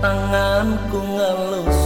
tanganku ngelus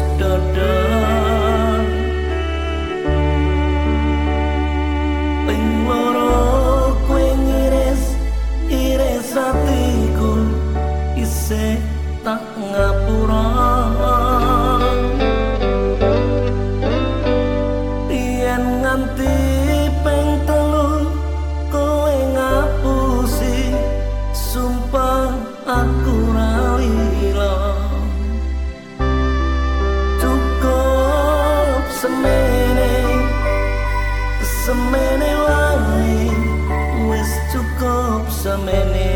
মেনে